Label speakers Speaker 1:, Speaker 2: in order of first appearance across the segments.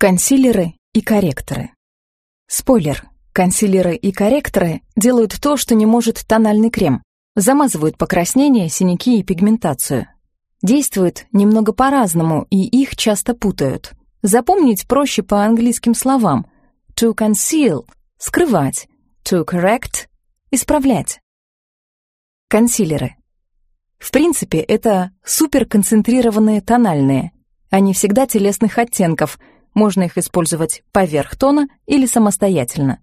Speaker 1: Консилеры и корректоры. Спойлер. Консилеры и корректоры делают то, что не может тональный крем. Замазывают покраснения, синяки и пигментацию. Действуют немного по-разному, и их часто путают. Запомнить проще по английским словам. To conceal — скрывать. To correct — исправлять. Консилеры. В принципе, это суперконцентрированные тональные. Они всегда телесных оттенков — можно их использовать поверх тона или самостоятельно.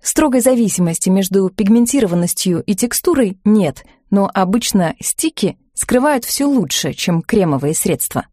Speaker 1: Строгой зависимости между пигментированностью и текстурой нет, но обычно стики скрывают все лучше, чем кремовые средства.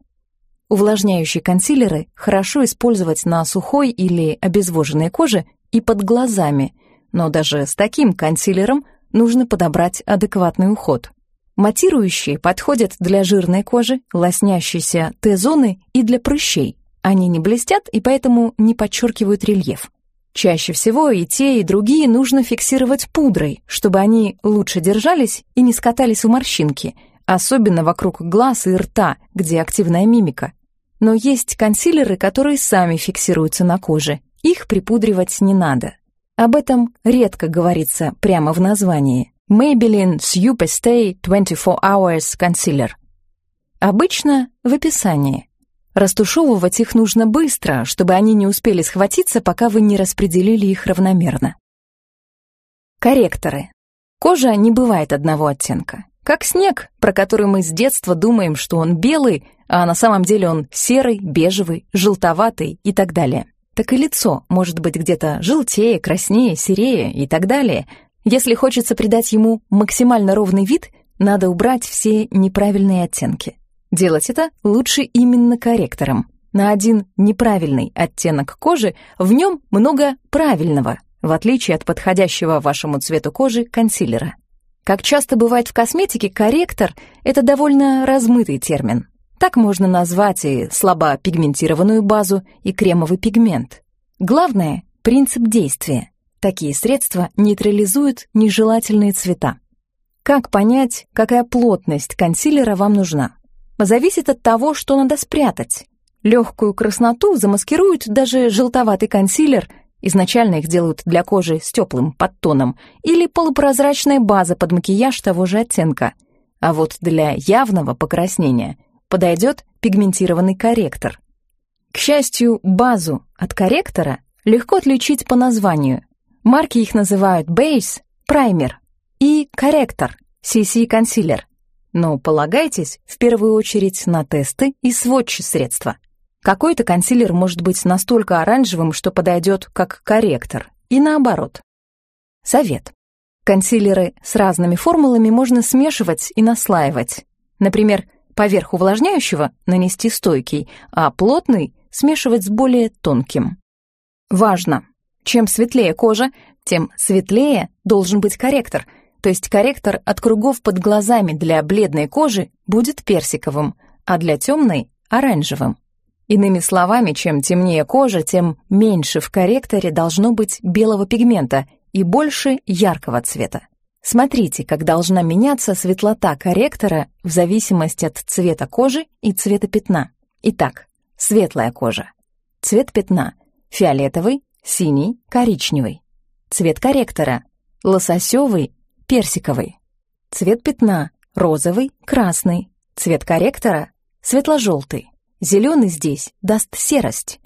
Speaker 1: Увлажняющие консилеры хорошо использовать на сухой или обезвоженной коже и под глазами, но даже с таким консилером нужно подобрать адекватный уход. Матирующие подходят для жирной кожи, лоснящейся Т-зоны и для прыщей. Они не блестят и поэтому не подчеркивают рельеф. Чаще всего и те, и другие нужно фиксировать пудрой, чтобы они лучше держались и не скатались в морщинки, особенно вокруг глаз и рта, где активная мимика. Но есть консилеры, которые сами фиксируются на коже. Их припудривать не надо. Об этом редко говорится прямо в названии. Maybelline Super Stay 24 Hours Concealer. Обычно в описании. Растушевывать их нужно быстро, чтобы они не успели схватиться, пока вы не распределили их равномерно. Корректоры. Кожа не бывает одного оттенка. Как снег, про который мы с детства думаем, что он белый, а на самом деле он серый, бежевый, желтоватый и так далее. Так и лицо может быть где-то желтее, краснее, серее и так далее. Если хочется придать ему максимально ровный вид, надо убрать все неправильные оттенки. Делать это лучше именно корректором. На один неправильный оттенок кожи в нем много правильного, в отличие от подходящего вашему цвету кожи консилера. Как часто бывает в косметике, корректор — это довольно размытый термин. Так можно назвать и слабо пигментированную базу, и кремовый пигмент. Главное — принцип действия. Такие средства нейтрализуют нежелательные цвета. Как понять, какая плотность консилера вам нужна? Зависит от того, что надо спрятать. Легкую красноту замаскируют даже желтоватый консилер, изначально их делают для кожи с теплым подтоном, или полупрозрачная база под макияж того же оттенка. А вот для явного покраснения подойдет пигментированный корректор. К счастью, базу от корректора легко отличить по названию. Марки их называют Base, Primer и Корректор, CC Concealer. Но полагайтесь в первую очередь на тесты и сводчи-средства. Какой-то консилер может быть настолько оранжевым, что подойдет как корректор, и наоборот. Совет. Консилеры с разными формулами можно смешивать и наслаивать. Например, поверх увлажняющего нанести стойкий, а плотный смешивать с более тонким. Важно! Чем светлее кожа, тем светлее должен быть корректор – то есть корректор от кругов под глазами для бледной кожи будет персиковым, а для темной — оранжевым. Иными словами, чем темнее кожа, тем меньше в корректоре должно быть белого пигмента и больше яркого цвета. Смотрите, как должна меняться светлота корректора в зависимости от цвета кожи и цвета пятна. Итак, светлая кожа. Цвет пятна — фиолетовый, синий, коричневый. Цвет корректора — лососевый, персиковый. Цвет пятна – розовый, красный. Цвет корректора – светло-желтый. Зеленый здесь даст серость.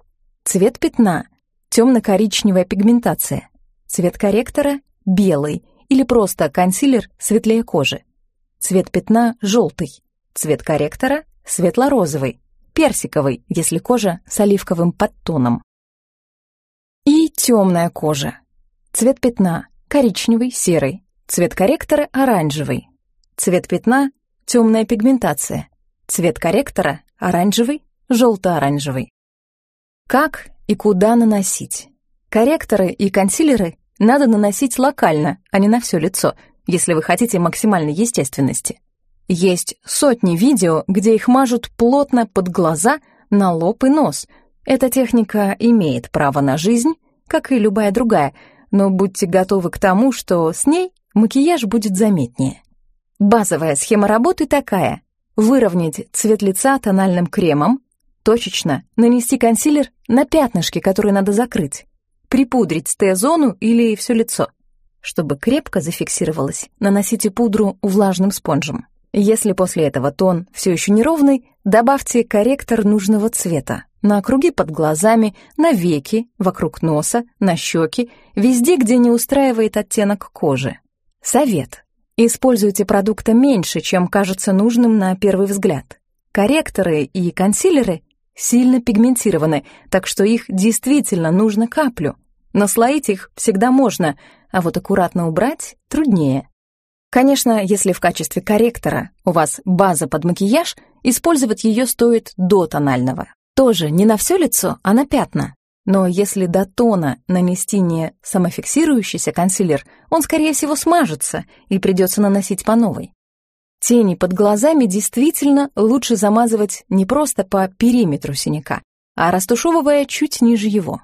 Speaker 1: Цвет пятна – темно-коричневая пигментация. Цвет корректора – белый или просто консилер светлее кожи. Цвет пятна – желтый. Цвет корректора – светло-розовый. Персиковый, если кожа с оливковым подтоном. И темная кожа. Цвет пятна – коричневый, серый. Цвет корректора оранжевый. Цвет пятна — темная пигментация. Цвет корректора — оранжевый, желто-оранжевый. Как и куда наносить? Корректоры и консилеры надо наносить локально, а не на все лицо, если вы хотите максимальной естественности. Есть сотни видео, где их мажут плотно под глаза, на лоб и нос. Эта техника имеет право на жизнь, как и любая другая, но будьте готовы к тому, что с ней макияж будет заметнее. Базовая схема работы такая. Выровнять цвет лица тональным кремом, Точечно нанести консилер на пятнышки, которые надо закрыть. Припудрить Т-зону или все лицо. Чтобы крепко зафиксировалось, наносите пудру влажным спонжем. Если после этого тон все еще неровный, добавьте корректор нужного цвета на круги под глазами, на веки, вокруг носа, на щеки, везде, где не устраивает оттенок кожи. Совет. Используйте продукта меньше, чем кажется нужным на первый взгляд. Корректоры и консилеры сильно пигментированы, так что их действительно нужно каплю. Наслоить их всегда можно, а вот аккуратно убрать труднее. Конечно, если в качестве корректора у вас база под макияж, использовать ее стоит до тонального. Тоже не на все лицо, а на пятна. Но если до тона нанести не самофиксирующийся консилер, он, скорее всего, смажется и придется наносить по новой. Тени под глазами действительно лучше замазывать не просто по периметру синяка, а растушевывая чуть ниже его.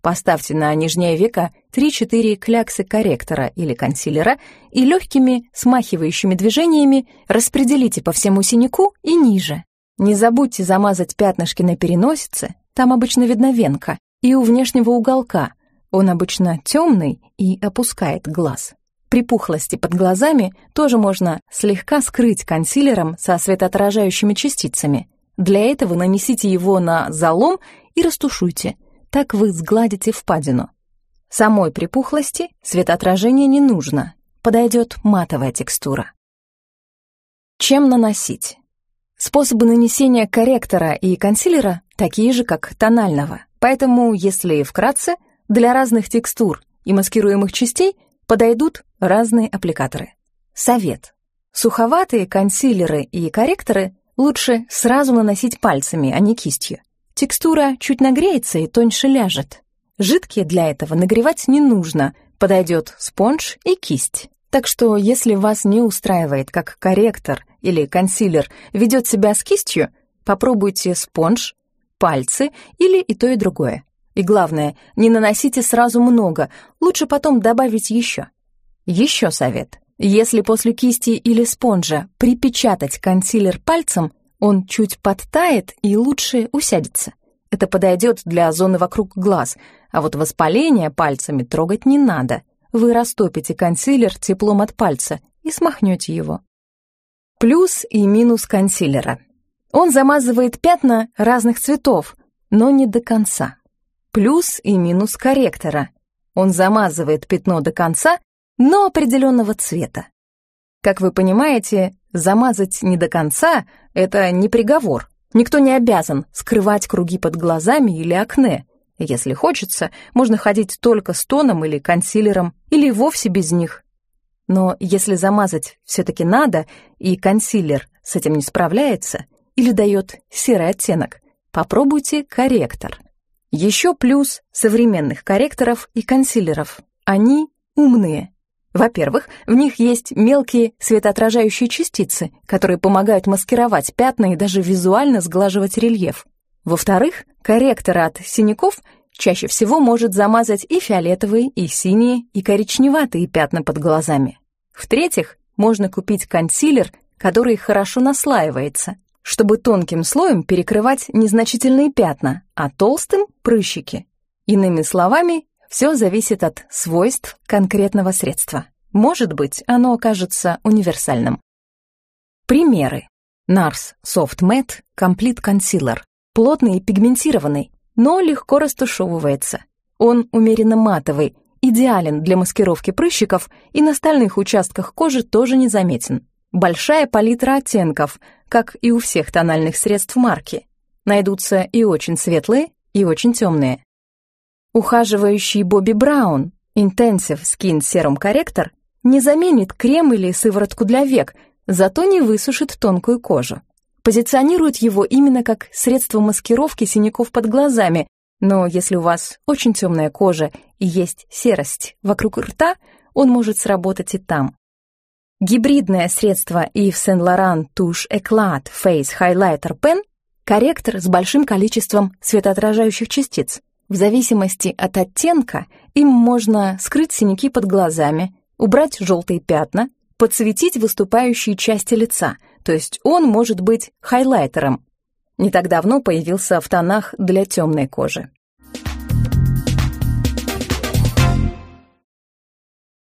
Speaker 1: Поставьте на нижнее веко 3-4 кляксы корректора или консилера и легкими смахивающими движениями распределите по всему синяку и ниже. Не забудьте замазать пятнышки на переносице, там обычно видна венка, и у внешнего уголка, он обычно темный и опускает глаз. Припухлости под глазами тоже можно слегка скрыть консилером со светоотражающими частицами. Для этого нанесите его на залом и растушуйте – так вы сгладите впадину. Самой припухлости светоотражения не нужно, подойдет матовая текстура. Чем наносить? Способы нанесения корректора и консилера такие же, как тонального, поэтому, если вкратце, для разных текстур и маскируемых частей подойдут разные аппликаторы. Совет. Суховатые консилеры и корректоры лучше сразу наносить пальцами, а не кистью. Текстура чуть нагреется и тоньше ляжет. Жидкие для этого нагревать не нужно, подойдет спонж и кисть. Так что, если вас не устраивает, как корректор или консилер ведет себя с кистью, попробуйте спонж, пальцы или и то, и другое. И главное, не наносите сразу много, лучше потом добавить еще. Еще совет. Если после кисти или спонжа припечатать консилер пальцем, он чуть подтает и лучше усядется. Это подойдет для зоны вокруг глаз, а вот воспаление пальцами трогать не надо. Вы растопите консилер теплом от пальца и смахнете его. Плюс и минус консилера. Он замазывает пятна разных цветов, но не до конца. Плюс и минус корректора. Он замазывает пятно до конца, но определенного цвета. Как вы понимаете, замазать не до конца — это не приговор. Никто не обязан скрывать круги под глазами или акне. Если хочется, можно ходить только с тоном или консилером, или вовсе без них. Но если замазать все-таки надо, и консилер с этим не справляется, или дает серый оттенок, попробуйте корректор. Еще плюс современных корректоров и консилеров. Они умные. Во-первых, в них есть мелкие светоотражающие частицы, которые помогают маскировать пятна и даже визуально сглаживать рельеф. Во-вторых, корректор от синяков чаще всего может замазать и фиолетовые, и синие, и коричневатые пятна под глазами. В-третьих, можно купить консилер, который хорошо наслаивается, чтобы тонким слоем перекрывать незначительные пятна, а толстым — прыщики. Иными словами, все зависит от свойств конкретного средства. Может быть, оно окажется универсальным. Примеры. NARS Soft Matte Complete Concealer. Плотный и пигментированный, но легко растушевывается. Он умеренно матовый, идеален для маскировки прыщиков и на остальных участках кожи тоже незаметен. Большая палитра оттенков, как и у всех тональных средств марки. Найдутся и очень светлые, и очень темные. Ухаживающий Бобби Браун Intensive Skin Serum Corrector не заменит крем или сыворотку для век, зато не высушит тонкую кожу. Позиционирует его именно как средство маскировки синяков под глазами, но если у вас очень темная кожа и есть серость вокруг рта, он может сработать и там. Гибридное средство Yves Saint Laurent Touche Eclat Face Highlighter Pen – корректор с большим количеством светоотражающих частиц – в зависимости от оттенка им можно скрыть синяки под глазами, убрать желтые пятна, подсветить выступающие части лица, то есть он может быть хайлайтером. не так давно появился в тонах для темной кожи.